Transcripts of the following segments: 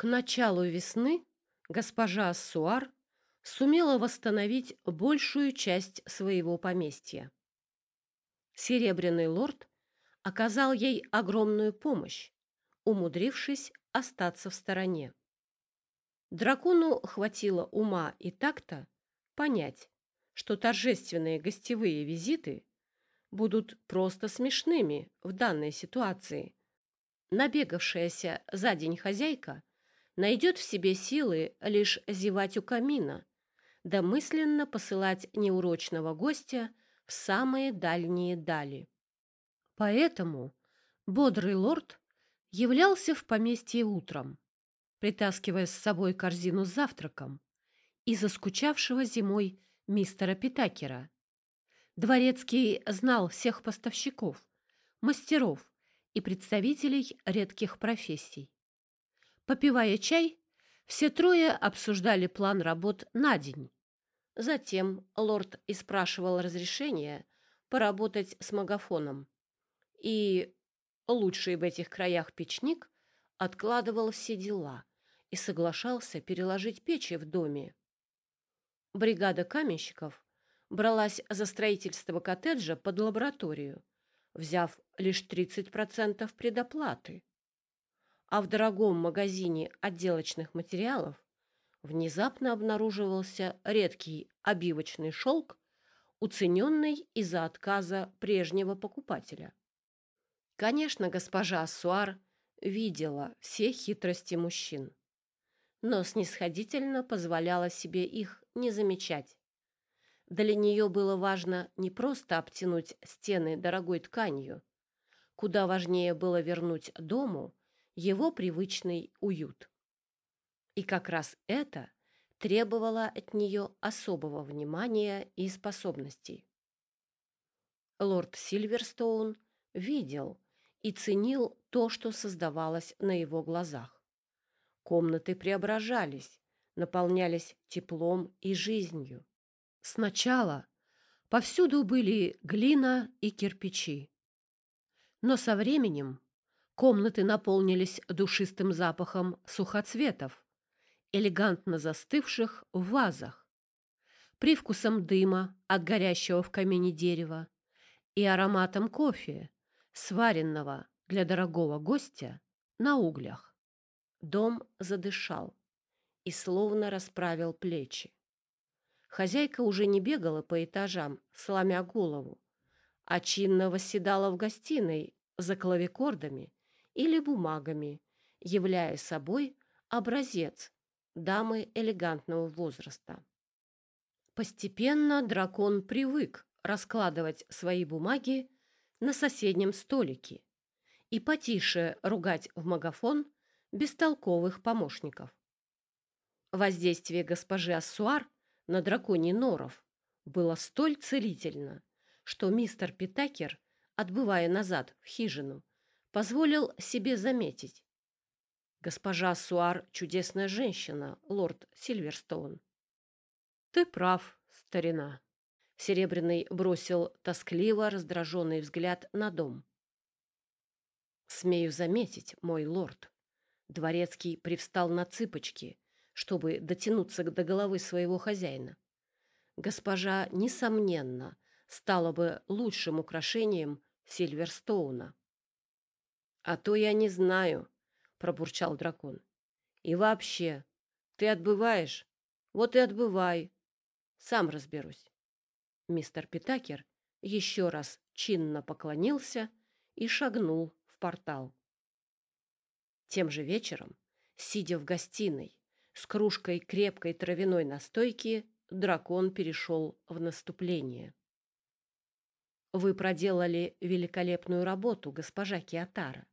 К началу весны госпожа Ассуар сумела восстановить большую часть своего поместья. Серебряный лорд оказал ей огромную помощь, умудрившись остаться в стороне. Дракону хватило ума и такта понять, что торжественные гостевые визиты будут просто смешными в данной ситуации. Набегавшаяся за день хозяйка найдет в себе силы лишь зевать у камина, да мысленно посылать неурочного гостя в самые дальние дали. Поэтому бодрый лорд являлся в поместье утром, притаскивая с собой корзину с завтраком и заскучавшего зимой мистера Питакера. Дворецкий знал всех поставщиков, мастеров и представителей редких профессий. Попивая чай, все трое обсуждали план работ на день. Затем лорд и спрашивал разрешения поработать с магафоном. И лучший в этих краях печник откладывал все дела и соглашался переложить печи в доме. Бригада каменщиков бралась за строительство коттеджа под лабораторию, взяв лишь 30% предоплаты. А в дорогом магазине отделочных материалов внезапно обнаруживался редкий обивочный шелк, уцененный из-за отказа прежнего покупателя. Конечно, госпожа Суар видела все хитрости мужчин, но снисходительно позволяла себе их не замечать. Для нее было важно не просто обтянуть стены дорогой тканью, куда важнее было вернуть дому его привычный уют. И как раз это требовало от нее особого внимания и способностей. Лорд Сильверстоун видел, и ценил то, что создавалось на его глазах. Комнаты преображались, наполнялись теплом и жизнью. Сначала повсюду были глина и кирпичи. Но со временем комнаты наполнились душистым запахом сухоцветов, элегантно застывших в вазах, привкусом дыма от горящего в камине дерева и ароматом кофе, сваренного для дорогого гостя на углях. Дом задышал и словно расправил плечи. Хозяйка уже не бегала по этажам, сломя голову, а чинно восседала в гостиной за клавикордами или бумагами, являя собой образец дамы элегантного возраста. Постепенно дракон привык раскладывать свои бумаги на соседнем столике и потише ругать в магафон бестолковых помощников. Воздействие госпожи Ассуар на драконий норов было столь целительно, что мистер Питакер, отбывая назад в хижину, позволил себе заметить. «Госпожа Ассуар — чудесная женщина, лорд Сильверстоун». «Ты прав, старина», Серебряный бросил тоскливо раздраженный взгляд на дом. «Смею заметить, мой лорд». Дворецкий привстал на цыпочки, чтобы дотянуться до головы своего хозяина. Госпожа, несомненно, стала бы лучшим украшением Сильверстоуна. «А то я не знаю», — пробурчал дракон. «И вообще, ты отбываешь? Вот и отбывай. Сам разберусь». Мистер Питакер еще раз чинно поклонился и шагнул в портал. Тем же вечером, сидя в гостиной с кружкой крепкой травяной настойки, дракон перешел в наступление. «Вы проделали великолепную работу, госпожа Киатара.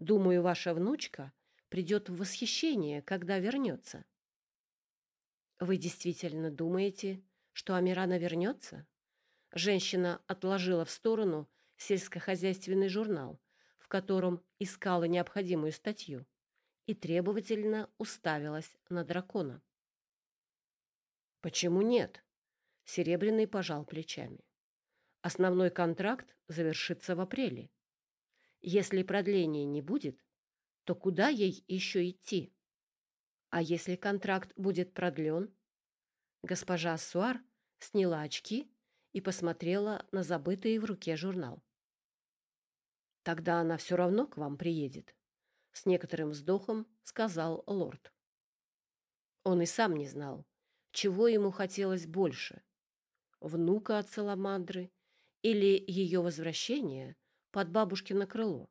Думаю, ваша внучка придет в восхищение, когда вернется». «Вы действительно думаете, что Амирана вернется? Женщина отложила в сторону сельскохозяйственный журнал, в котором искала необходимую статью, и требовательно уставилась на дракона. «Почему нет?» — Серебряный пожал плечами. «Основной контракт завершится в апреле. Если продления не будет, то куда ей еще идти?» А если контракт будет продлен? Госпожа Суар сняла очки и посмотрела на забытый в руке журнал. Тогда она все равно к вам приедет, с некоторым вздохом сказал лорд. Он и сам не знал, чего ему хотелось больше — внука от Саламандры или ее возвращение под бабушкино крыло.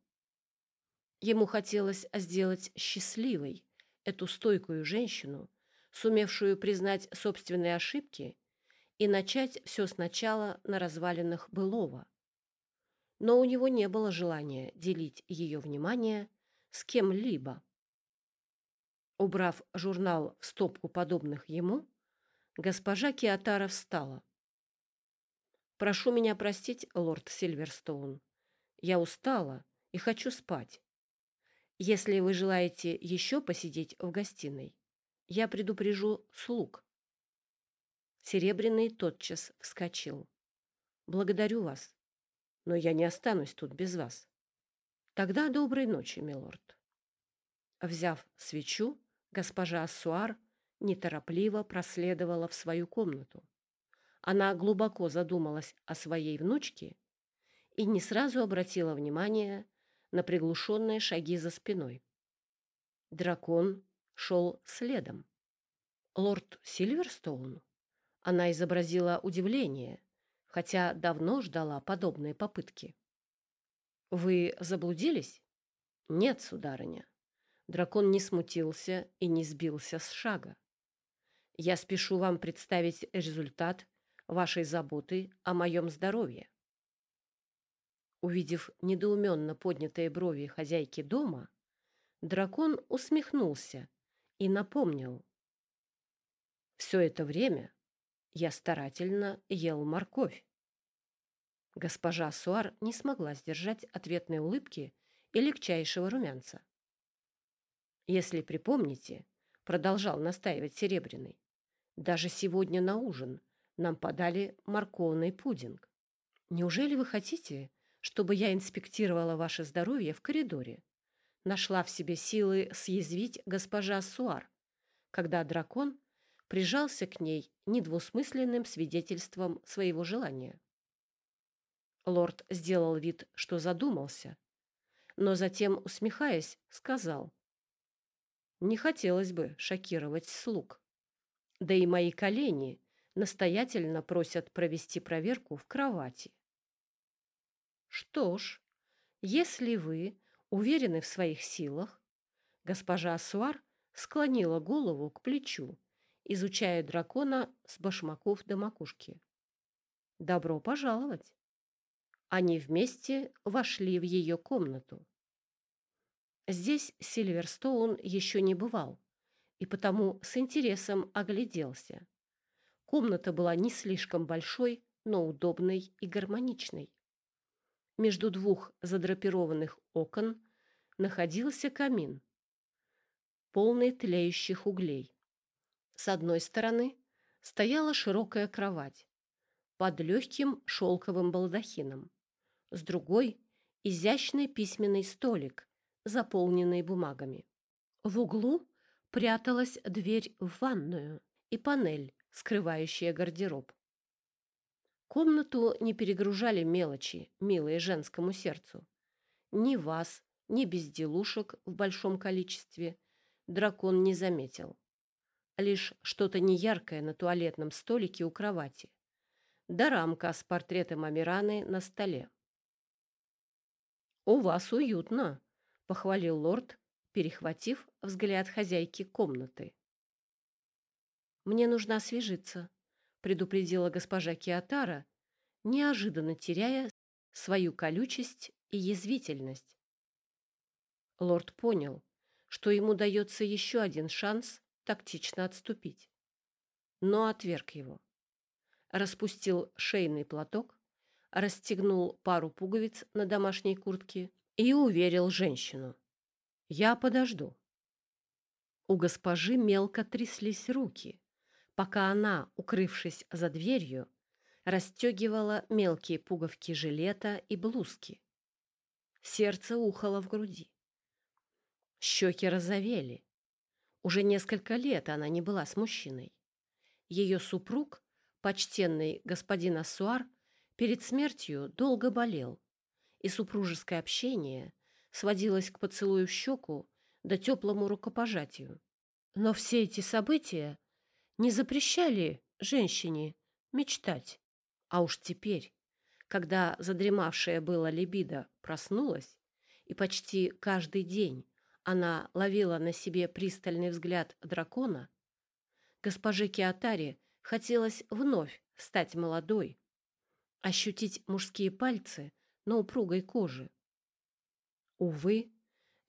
Ему хотелось сделать счастливой эту стойкую женщину, сумевшую признать собственные ошибки и начать все сначала на развалинах былого. Но у него не было желания делить ее внимание с кем-либо. Убрав журнал в стопку подобных ему, госпожа Киатара встала. «Прошу меня простить, лорд Сильверстоун. Я устала и хочу спать. Если вы желаете еще посидеть в гостиной, я предупрежу слуг». Серебряный тотчас вскочил. «Благодарю вас, но я не останусь тут без вас. Тогда доброй ночи, милорд». Взяв свечу, Госпожа Ассуар неторопливо проследовала в свою комнату. Она глубоко задумалась о своей внучке и не сразу обратила внимание на приглушенные шаги за спиной. Дракон шел следом. «Лорд Сильверстоун?» Она изобразила удивление, хотя давно ждала подобные попытки. «Вы заблудились?» «Нет, сударыня. Дракон не смутился и не сбился с шага. «Я спешу вам представить результат вашей заботы о моем здоровье». Увидев недоуменно поднятые брови хозяйки дома, дракон усмехнулся и напомнил. «Все это время я старательно ел морковь». Госпожа Суар не смогла сдержать ответной улыбки и легчайшего румянца. Если припомните, продолжал настаивать Серебряный, даже сегодня на ужин нам подали морковный пудинг. Неужели вы хотите, чтобы я инспектировала ваше здоровье в коридоре? Нашла в себе силы съязвить госпожа Суар, когда дракон прижался к ней недвусмысленным свидетельством своего желания. Лорд сделал вид, что задумался, но затем, усмехаясь, сказал — не хотелось бы шокировать слуг. Да и мои колени настоятельно просят провести проверку в кровати. Что ж, если вы уверены в своих силах, госпожа Асуар склонила голову к плечу, изучая дракона с башмаков до макушки. Добро пожаловать. Они вместе вошли в ее комнату. Здесь Сильверстоун еще не бывал, и потому с интересом огляделся. Комната была не слишком большой, но удобной и гармоничной. Между двух задрапированных окон находился камин, полный тлеющих углей. С одной стороны стояла широкая кровать под легким шелковым балдахином, с другой — изящный письменный столик заполненный бумагами. В углу пряталась дверь в ванную и панель, скрывающая гардероб. Комнату не перегружали мелочи, милые женскому сердцу. Ни вас, ни безделушек в большом количестве дракон не заметил. Лишь что-то неяркое на туалетном столике у кровати, да рамка с портретом Амираны на столе. «У вас уютно», похвалил лорд, перехватив взгляд хозяйки комнаты. Мне нужно освежиться, предупредила госпожа Киатара, неожиданно теряя свою колючесть и язвительность. Лорд понял, что ему дается еще один шанс тактично отступить, но отверг его. Распустил шейный платок, расстегнул пару пуговиц на домашней куртке и уверил женщину. «Я подожду». У госпожи мелко тряслись руки, пока она, укрывшись за дверью, расстегивала мелкие пуговки жилета и блузки. Сердце ухало в груди. Щеки розовели. Уже несколько лет она не была с мужчиной. Ее супруг, почтенный господин Ассуар, перед смертью долго болел, и супружеское общение сводилось к поцелую в щеку да теплому рукопожатию. Но все эти события не запрещали женщине мечтать. А уж теперь, когда задремавшая была либидо проснулась, и почти каждый день она ловила на себе пристальный взгляд дракона, госпоже Киатари хотелось вновь стать молодой, ощутить мужские пальцы на упругой коже. Увы,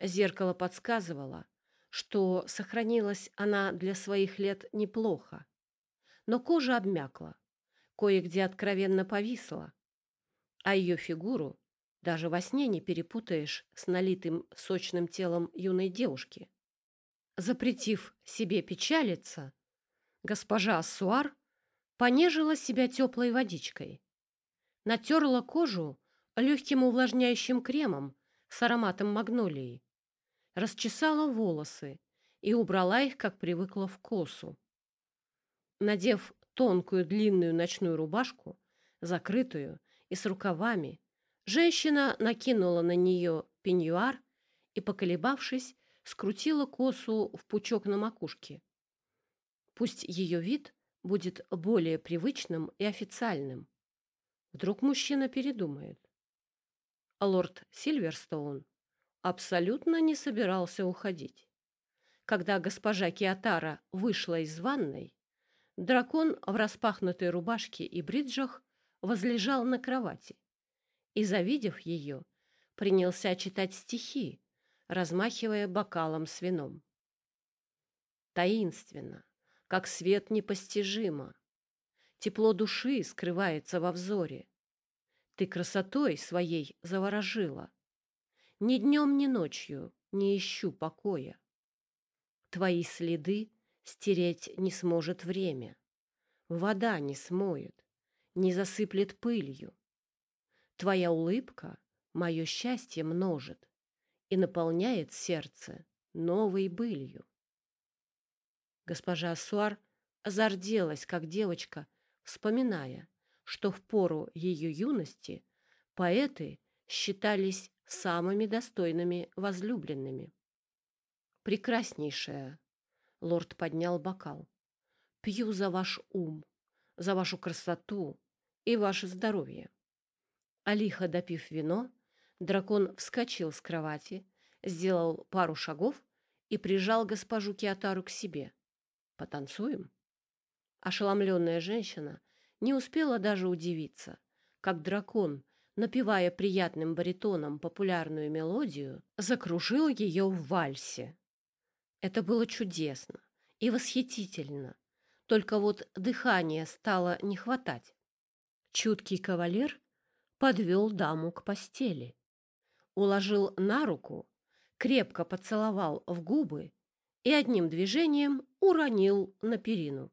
зеркало подсказывало, что сохранилась она для своих лет неплохо, но кожа обмякла, кое-где откровенно повисла, а ее фигуру даже во сне не перепутаешь с налитым сочным телом юной девушки. Запретив себе печалиться, госпожа Ассуар понежила себя теплой водичкой, натерла кожу легким увлажняющим кремом с ароматом магнолии, расчесала волосы и убрала их, как привыкла, в косу. Надев тонкую длинную ночную рубашку, закрытую и с рукавами, женщина накинула на нее пеньюар и, поколебавшись, скрутила косу в пучок на макушке. Пусть ее вид будет более привычным и официальным. Вдруг мужчина передумает. Лорд Сильверстоун абсолютно не собирался уходить. Когда госпожа Киатара вышла из ванной, дракон в распахнутой рубашке и бриджах возлежал на кровати и, завидев ее, принялся читать стихи, размахивая бокалом с вином. Таинственно, как свет непостижимо, тепло души скрывается во взоре. Ты красотой своей заворожила, ни днем, ни ночью не ищу покоя. Твои следы стереть не сможет время. Вода не смоет, не засыплет пылью. Твоя улыбка мое счастье множит и наполняет сердце новой былью. Госпожа Суар зарделась, как девочка, вспоминая, что в пору ее юности поэты считались самыми достойными возлюбленными. «Прекраснейшая!» — лорд поднял бокал. «Пью за ваш ум, за вашу красоту и ваше здоровье». А лихо допив вино, дракон вскочил с кровати, сделал пару шагов и прижал госпожу Киатару к себе. «Потанцуем?» Ошеломленная женщина не успела даже удивиться, как дракон напевая приятным баритоном популярную мелодию, закружил ее в вальсе. Это было чудесно и восхитительно, только вот дыхания стало не хватать. Чуткий кавалер подвел даму к постели, уложил на руку, крепко поцеловал в губы и одним движением уронил на перину.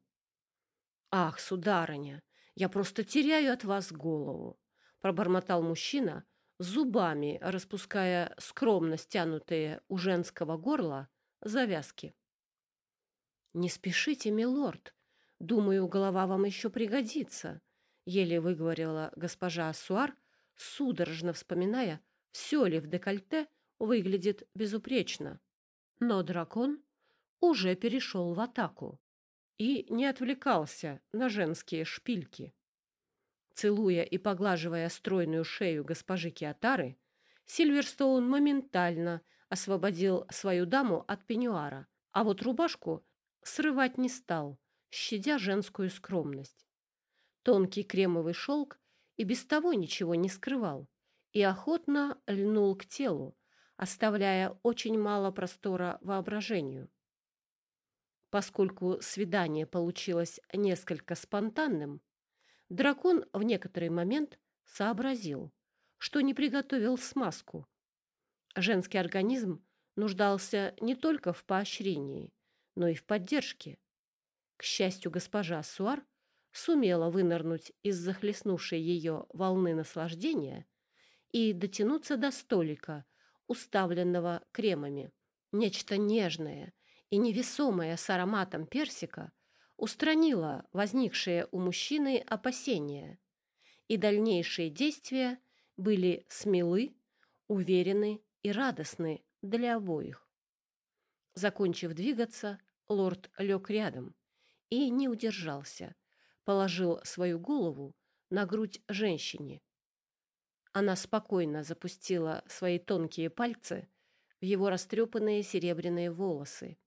«Ах, сударыня, я просто теряю от вас голову!» Пробормотал мужчина, зубами распуская скромно стянутые у женского горла завязки. «Не спешите, милорд. Думаю, голова вам еще пригодится», — еле выговорила госпожа Ассуар, судорожно вспоминая, все ли в декольте выглядит безупречно. Но дракон уже перешел в атаку и не отвлекался на женские шпильки. Целуя и поглаживая стройную шею госпожи Киатары, Сильверстоун моментально освободил свою даму от пеньюара, а вот рубашку срывать не стал, щадя женскую скромность. Тонкий кремовый шелк и без того ничего не скрывал и охотно льнул к телу, оставляя очень мало простора воображению. Поскольку свидание получилось несколько спонтанным, Дракон в некоторый момент сообразил, что не приготовил смазку. Женский организм нуждался не только в поощрении, но и в поддержке. К счастью, госпожа Суар сумела вынырнуть из захлестнувшей ее волны наслаждения и дотянуться до столика, уставленного кремами. Нечто нежное и невесомая с ароматом персика устранила возникшие у мужчины опасения, и дальнейшие действия были смелы, уверены и радостны для обоих. Закончив двигаться, лорд лег рядом и не удержался, положил свою голову на грудь женщине. Она спокойно запустила свои тонкие пальцы в его растрепанные серебряные волосы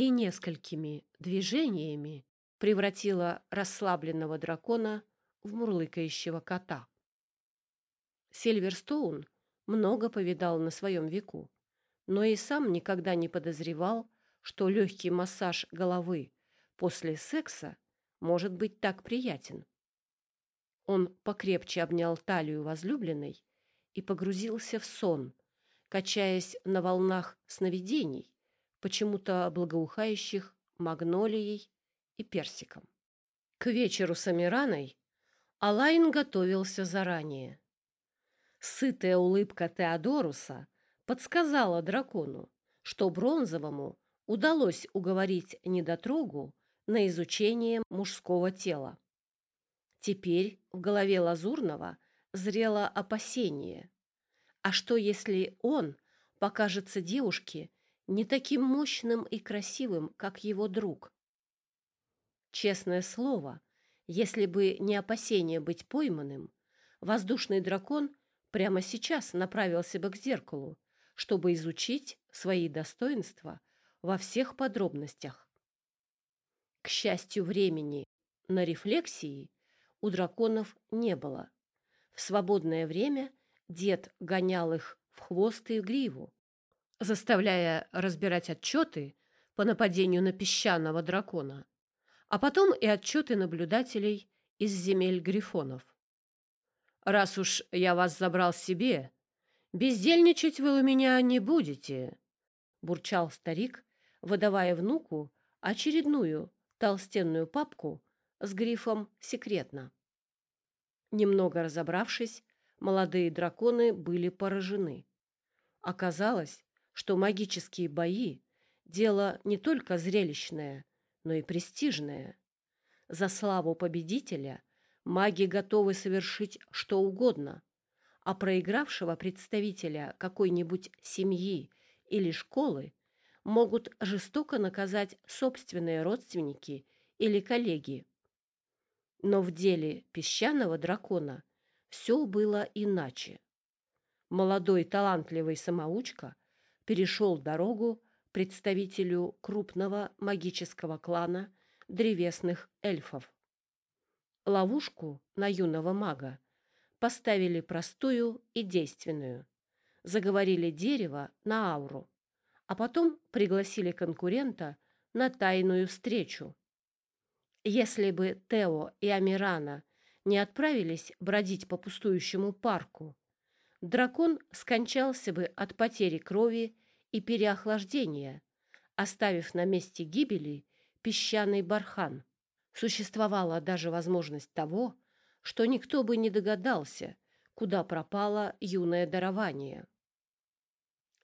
и несколькими движениями превратила расслабленного дракона в мурлыкающего кота. Сильверстоун много повидал на своем веку, но и сам никогда не подозревал, что легкий массаж головы после секса может быть так приятен. Он покрепче обнял талию возлюбленной и погрузился в сон, качаясь на волнах сновидений, почему-то благоухающих магнолией и персиком. К вечеру с Амираной Алайн готовился заранее. Сытая улыбка Теодоруса подсказала дракону, что Бронзовому удалось уговорить недотрогу на изучение мужского тела. Теперь в голове Лазурного зрело опасение. А что, если он покажется девушке не таким мощным и красивым, как его друг? Честное слово, если бы не опасение быть пойманным, воздушный дракон прямо сейчас направился бы к зеркалу, чтобы изучить свои достоинства во всех подробностях. К счастью, времени на рефлексии у драконов не было. В свободное время дед гонял их в хвост и гриву, заставляя разбирать отчеты по нападению на песчаного дракона, а потом и отчеты наблюдателей из земель грифонов. «Раз уж я вас забрал себе, бездельничать вы у меня не будете», — бурчал старик, выдавая внуку очередную толстенную папку с грифом «Секретно». Немного разобравшись, молодые драконы были поражены. Оказалось, что магические бои – дело не только зрелищное, но и престижное. За славу победителя маги готовы совершить что угодно, а проигравшего представителя какой-нибудь семьи или школы могут жестоко наказать собственные родственники или коллеги. Но в деле песчаного дракона все было иначе. Молодой талантливый самоучка перешел дорогу представителю крупного магического клана древесных эльфов. Ловушку на юного мага поставили простую и действенную. Заговорили дерево на ауру, а потом пригласили конкурента на тайную встречу. Если бы Тео и Амирана не отправились бродить по пустующему парку, дракон скончался бы от потери крови и переохлаждения, оставив на месте гибели песчаный бархан. Существовала даже возможность того, что никто бы не догадался, куда пропало юное дарование.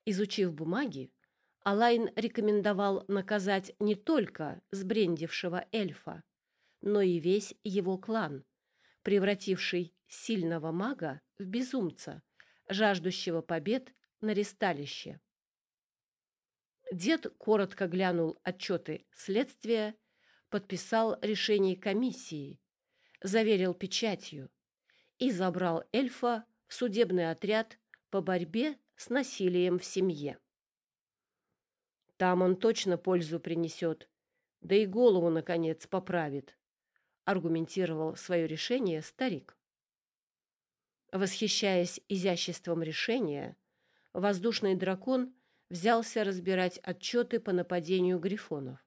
Изучив бумаги, Алайн рекомендовал наказать не только сбрендившего эльфа, но и весь его клан, превративший сильного мага в безумца, жаждущего побед на ресталище. Дед коротко глянул отчеты следствия, подписал решение комиссии, заверил печатью и забрал эльфа в судебный отряд по борьбе с насилием в семье. Там он точно пользу принесет, да и голову, наконец, поправит, аргументировал свое решение старик. Восхищаясь изяществом решения, воздушный дракон взялся разбирать отчеты по нападению грифонов.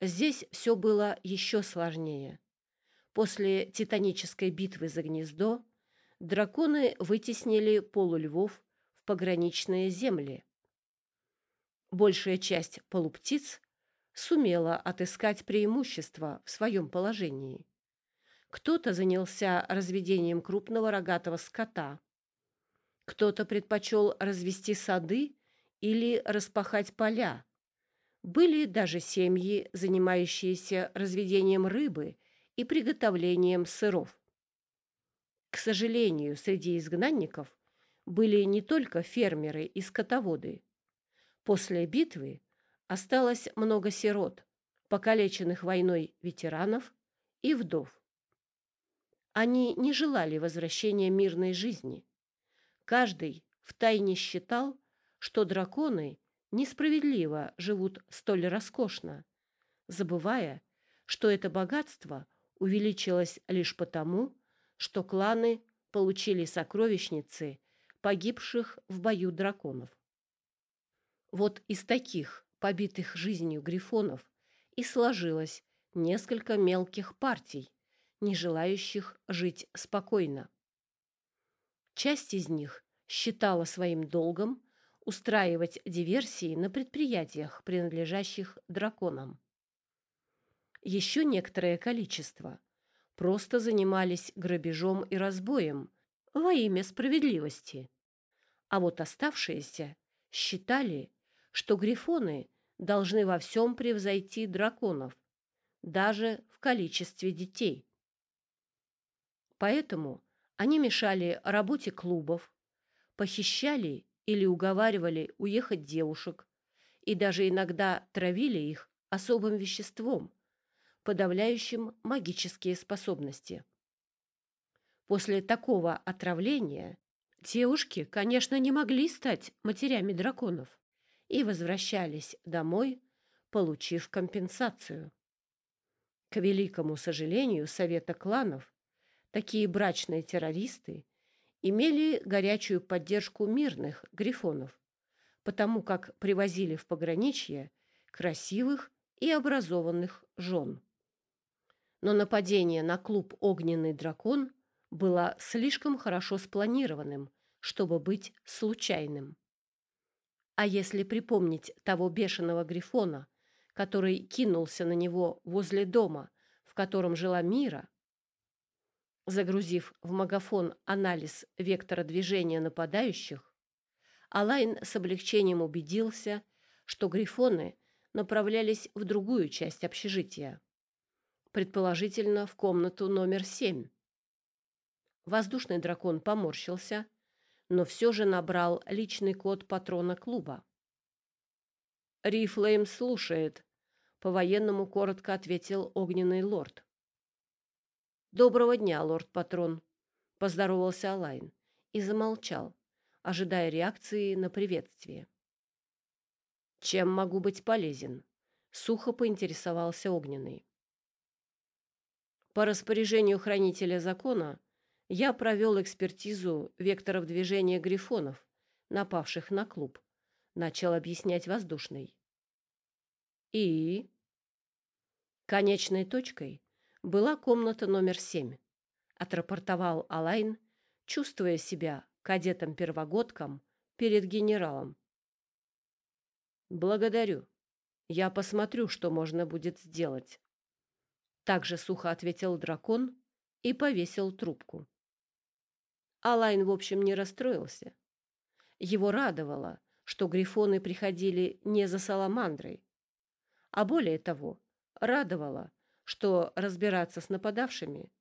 Здесь все было еще сложнее. После титанической битвы за гнездо драконы вытеснили полульвов в пограничные земли. Большая часть полуптиц сумела отыскать преимущество в своем положении. Кто-то занялся разведением крупного рогатого скота, кто-то предпочел развести сады или распахать поля, Были даже семьи, занимающиеся разведением рыбы и приготовлением сыров. К сожалению, среди изгнанников были не только фермеры и скотоводы. После битвы осталось много сирот, покалеченных войной ветеранов и вдов. Они не желали возвращения мирной жизни. Каждый втайне считал, что драконы несправедливо живут столь роскошно, забывая, что это богатство увеличилось лишь потому, что кланы получили сокровищницы погибших в бою драконов. Вот из таких побитых жизнью грифонов и сложилось несколько мелких партий, не желающих жить спокойно. Часть из них считала своим долгом устраивать диверсии на предприятиях, принадлежащих драконам. Еще некоторое количество просто занимались грабежом и разбоем во имя справедливости. А вот оставшиеся считали, что грифоны должны во всем превзойти драконов, даже в количестве детей. Поэтому они мешали работе клубов, похищали или уговаривали уехать девушек и даже иногда травили их особым веществом, подавляющим магические способности. После такого отравления девушки, конечно, не могли стать матерями драконов и возвращались домой, получив компенсацию. К великому сожалению Совета кланов, такие брачные террористы имели горячую поддержку мирных грифонов, потому как привозили в пограничье красивых и образованных жен. Но нападение на клуб «Огненный дракон» было слишком хорошо спланированным, чтобы быть случайным. А если припомнить того бешеного грифона, который кинулся на него возле дома, в котором жила Мира, Загрузив в магафон анализ вектора движения нападающих, Алайн с облегчением убедился, что грифоны направлялись в другую часть общежития, предположительно в комнату номер семь. Воздушный дракон поморщился, но все же набрал личный код патрона клуба. «Рифлейм слушает», — по-военному коротко ответил огненный лорд. «Доброго дня, лорд-патрон», — поздоровался Алайн и замолчал, ожидая реакции на приветствие. «Чем могу быть полезен?» — сухо поинтересовался Огненный. По распоряжению хранителя закона я провел экспертизу векторов движения грифонов, напавших на клуб, начал объяснять воздушный. И конечной точкой была комната номер семь, отрапортовал Алайн, чувствуя себя кадетом-первогодком перед генералом. «Благодарю. Я посмотрю, что можно будет сделать». Также сухо ответил дракон и повесил трубку. Алайн, в общем, не расстроился. Его радовало, что грифоны приходили не за саламандрой, а более того, радовало, что разбираться с нападавшими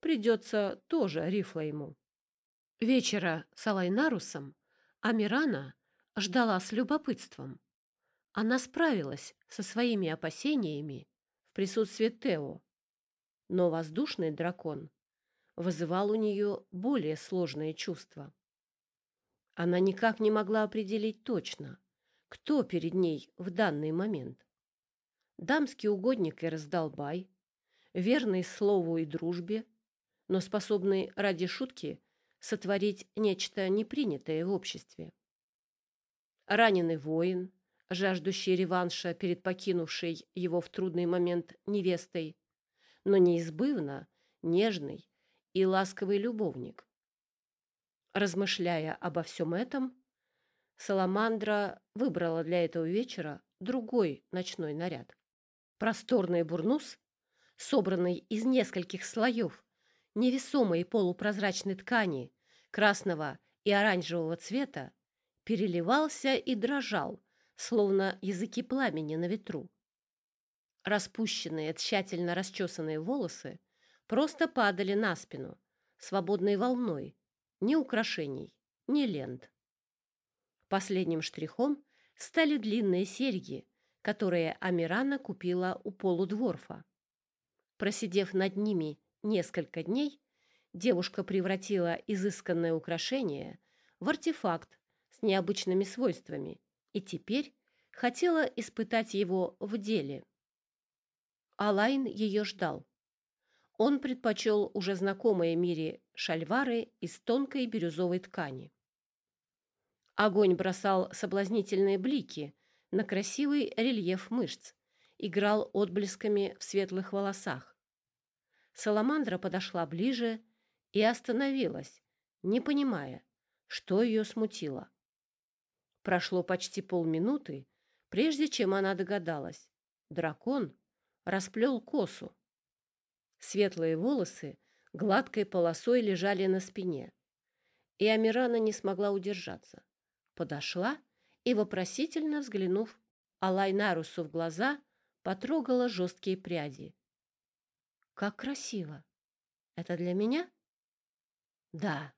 придется тоже Рифла ему. Вечера с Алайнарусом Амирана ждала с любопытством. Она справилась со своими опасениями в присутствии Тео, но воздушный дракон вызывал у нее более сложные чувства. Она никак не могла определить точно, кто перед ней в данный момент дамский угодник и раздолбай, верный слову и дружбе, но способный ради шутки сотворить нечто непринятое в обществе. Раненый воин, жаждущий реванша перед покинувшей его в трудный момент невестой, но неизбывно нежный и ласковый любовник. Размышляя обо всем этом, Саламандра выбрала для этого вечера другой ночной наряд. Просторный бурнус, собранный из нескольких слоев невесомой полупрозрачной ткани красного и оранжевого цвета, переливался и дрожал словно языки пламени на ветру. Распущенные, тщательно расчесанные волосы просто падали на спину, свободной волной, ни украшений, ни лент. Последним штрихом стали длинные серьги, которые Амирана купила у полудворфа. Просидев над ними несколько дней, девушка превратила изысканное украшение в артефакт с необычными свойствами и теперь хотела испытать его в деле. Алайн ее ждал. Он предпочел уже знакомые Мире шальвары из тонкой бирюзовой ткани. Огонь бросал соблазнительные блики на красивый рельеф мышц, играл отблесками в светлых волосах. Саламандра подошла ближе и остановилась, не понимая, что ее смутило. Прошло почти полминуты, прежде чем она догадалась. Дракон расплел косу. Светлые волосы гладкой полосой лежали на спине, и Амирана не смогла удержаться. Подошла и, вопросительно взглянув Алайнарусу в глаза, потрогала жесткие пряди. «Как красиво! Это для меня?» «Да».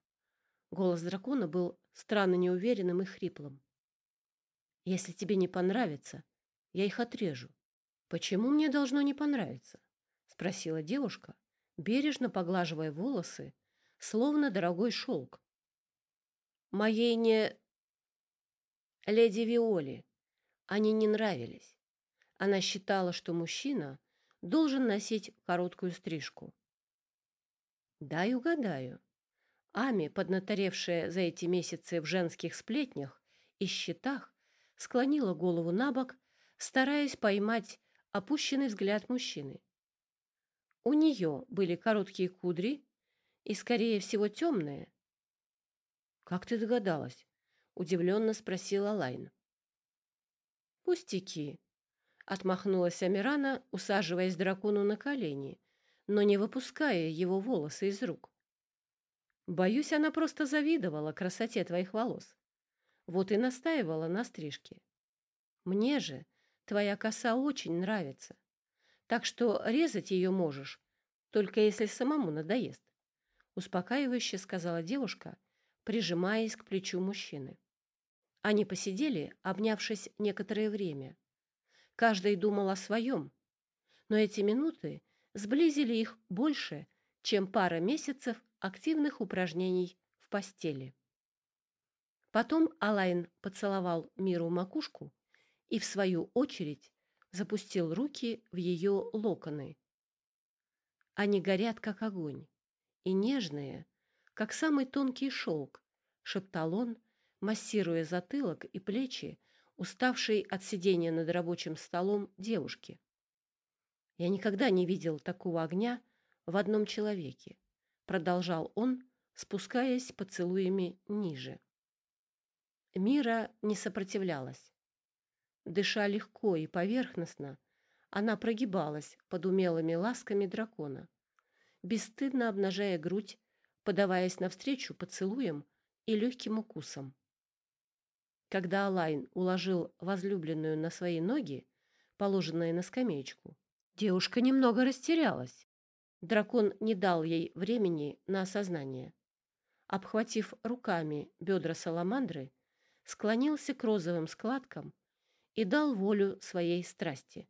Голос дракона был странно неуверенным и хриплым. «Если тебе не понравится, я их отрежу. «Почему мне должно не понравиться?» — спросила девушка, бережно поглаживая волосы, словно дорогой шелк. «Моей не... леди Виоли. Они не нравились. Она считала, что мужчина должен носить короткую стрижку. Дай угадаю. Ами, поднаторевшая за эти месяцы в женских сплетнях и счетах, склонила голову на бок, стараясь поймать опущенный взгляд мужчины. У нее были короткие кудри и, скорее всего, темные. «Как ты догадалась?» — удивленно спросила Лайн. «Пустяки», — отмахнулась Амирана, усаживаясь дракону на колени, но не выпуская его волосы из рук. «Боюсь, она просто завидовала красоте твоих волос. Вот и настаивала на стрижке. Мне же Твоя коса очень нравится. Так что резать ее можешь, только если самому надоест. Успокаивающе сказала девушка, прижимаясь к плечу мужчины. Они посидели, обнявшись некоторое время. Каждый думал о своем, но эти минуты сблизили их больше, чем пара месяцев активных упражнений в постели. Потом Алайн поцеловал Миру макушку и, в свою очередь, запустил руки в ее локоны. Они горят, как огонь, и нежные, как самый тонкий шелк, шептал он, массируя затылок и плечи, уставшей от сидения над рабочим столом девушки. Я никогда не видел такого огня в одном человеке, продолжал он, спускаясь поцелуями ниже. Мира не сопротивлялась. Дыша легко и поверхностно, она прогибалась под умелыми ласками дракона, бесстыдно обнажая грудь, подаваясь навстречу поцелуем и легким укусом. Когда Алайн уложил возлюбленную на свои ноги, положенные на скамеечку, девушка немного растерялась. Дракон не дал ей времени на осознание. Обхватив руками бедра саламандры, склонился к розовым складкам и дал волю своей страсти.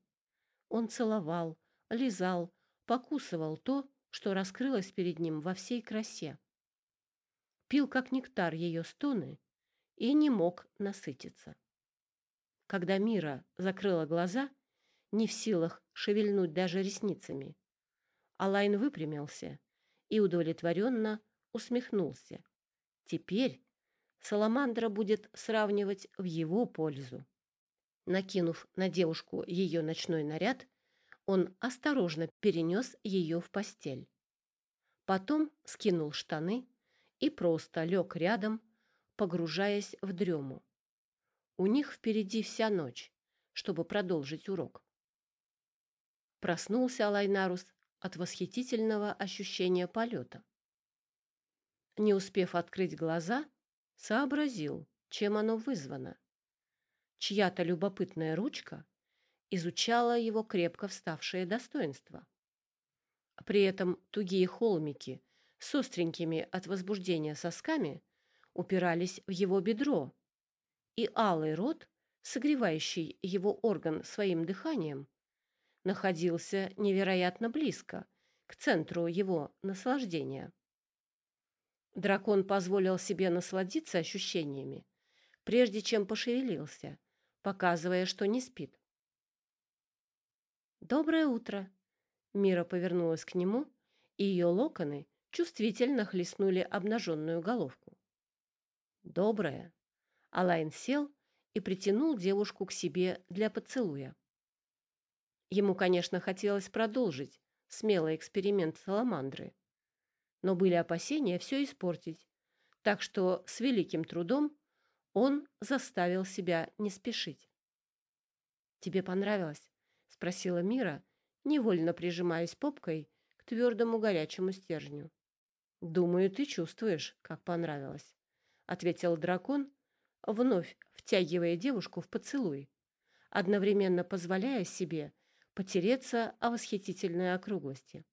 Он целовал, лизал, покусывал то, что раскрылось перед ним во всей красе. Пил, как нектар, ее стоны и не мог насытиться. Когда Мира закрыла глаза, не в силах шевельнуть даже ресницами, Алайн выпрямился и удовлетворенно усмехнулся. Теперь Саламандра будет сравнивать в его пользу. Накинув на девушку ее ночной наряд, он осторожно перенес ее в постель. Потом скинул штаны и просто лег рядом, погружаясь в дрему. У них впереди вся ночь, чтобы продолжить урок. Проснулся Алайнарус от восхитительного ощущения полета. Не успев открыть глаза, сообразил, чем оно вызвано. чья-то любопытная ручка изучала его крепко вставшее достоинство. При этом тугие холмики с остренькими от возбуждения сосками упирались в его бедро, и алый рот, согревающий его орган своим дыханием, находился невероятно близко к центру его наслаждения. Дракон позволил себе насладиться ощущениями, прежде чем пошевелился, показывая, что не спит. «Доброе утро!» Мира повернулась к нему, и ее локоны чувствительно хлестнули обнаженную головку. «Доброе!» Алайн сел и притянул девушку к себе для поцелуя. Ему, конечно, хотелось продолжить смелый эксперимент саламандры, но были опасения все испортить, так что с великим трудом он заставил себя не спешить. «Тебе понравилось?» — спросила Мира, невольно прижимаясь попкой к твердому горячему стержню. «Думаю, ты чувствуешь, как понравилось», — ответил дракон, вновь втягивая девушку в поцелуй, одновременно позволяя себе потереться о восхитительной округлости.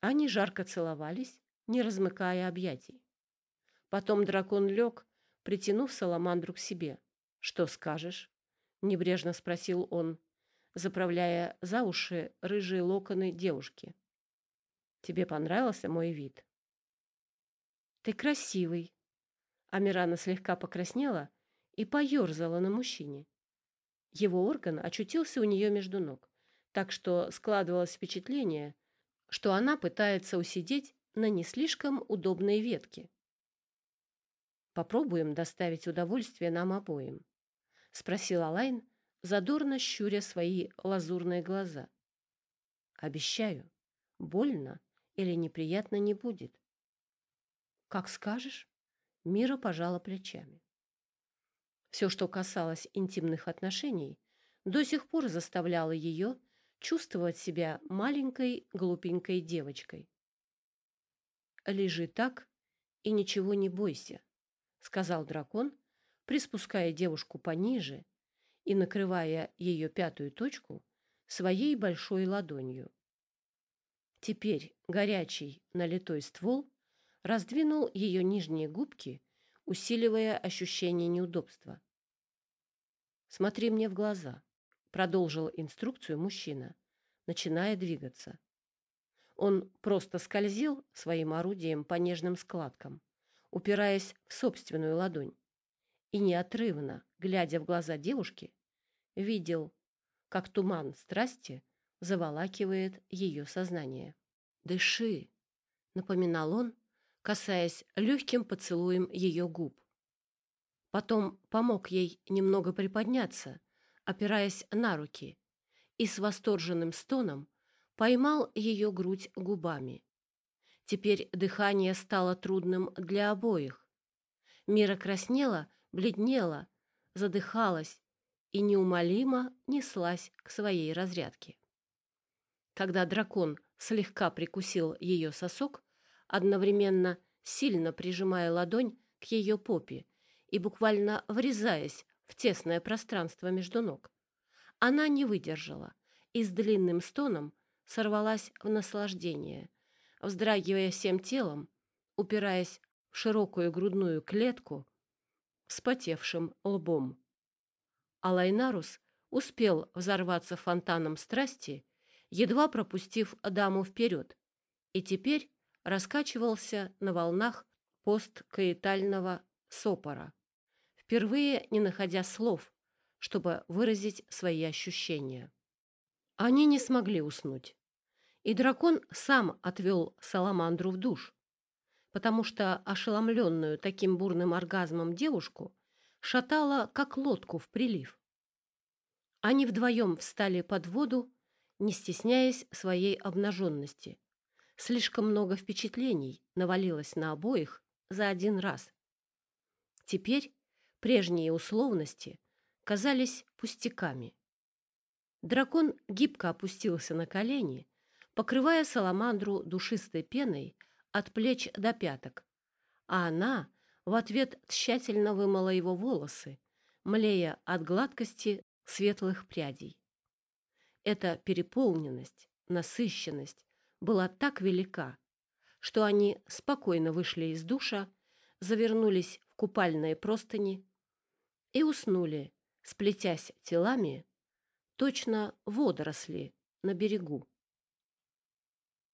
Они жарко целовались, не размыкая объятий. Потом дракон лег, притянув саламандру к себе. «Что скажешь?» — небрежно спросил он, заправляя за уши рыжие локоны девушки. «Тебе понравился мой вид?» «Ты красивый!» Амирана слегка покраснела и поерзала на мужчине. Его орган очутился у нее между ног, так что складывалось впечатление, что она пытается усидеть на не слишком удобной ветке. «Попробуем доставить удовольствие нам обоим», — спросил Алайн, задорно щуря свои лазурные глаза. «Обещаю, больно или неприятно не будет». «Как скажешь», — Мира пожала плечами. Все, что касалось интимных отношений, до сих пор заставляло ее чувствовать себя маленькой глупенькой девочкой. «Лежи так и ничего не бойся», — сказал дракон, приспуская девушку пониже и накрывая ее пятую точку своей большой ладонью. Теперь горячий налитой ствол раздвинул ее нижние губки усиливая ощущение неудобства. «Смотри мне в глаза», — продолжил инструкцию мужчина, начиная двигаться. Он просто скользил своим орудием по нежным складкам, упираясь в собственную ладонь, и неотрывно, глядя в глаза девушки, видел, как туман страсти заволакивает ее сознание. «Дыши!» — напоминал он, касаясь легким поцелуем ее губ. Потом помог ей немного приподняться, опираясь на руки, и с восторженным стоном поймал ее грудь губами. Теперь дыхание стало трудным для обоих. Мира краснела, бледнела, задыхалась и неумолимо неслась к своей разрядке. Когда дракон слегка прикусил ее сосок, одновременно сильно прижимая ладонь к ее попе и буквально врезаясь в тесное пространство между ног. Она не выдержала и с длинным стоном сорвалась в наслаждение, вздрагивая всем телом, упираясь в широкую грудную клетку вспотевшим лбом. Алайнарус успел взорваться фонтаном страсти, едва пропустив даму вперед, и теперь раскачивался на волнах посткаитального сопора, впервые не находя слов, чтобы выразить свои ощущения. Они не смогли уснуть, и дракон сам отвел Саламандру в душ, потому что ошеломленную таким бурным оргазмом девушку шатала, как лодку в прилив. Они вдвоем встали под воду, не стесняясь своей обнаженности, Слишком много впечатлений навалилось на обоих за один раз. Теперь прежние условности казались пустяками. Дракон гибко опустился на колени, покрывая саламандру душистой пеной от плеч до пяток, а она в ответ тщательно вымыла его волосы, млея от гладкости светлых прядей. Эта переполненность, насыщенность была так велика, что они спокойно вышли из душа, завернулись в купальные простыни и уснули, сплетясь телами, точно водоросли на берегу.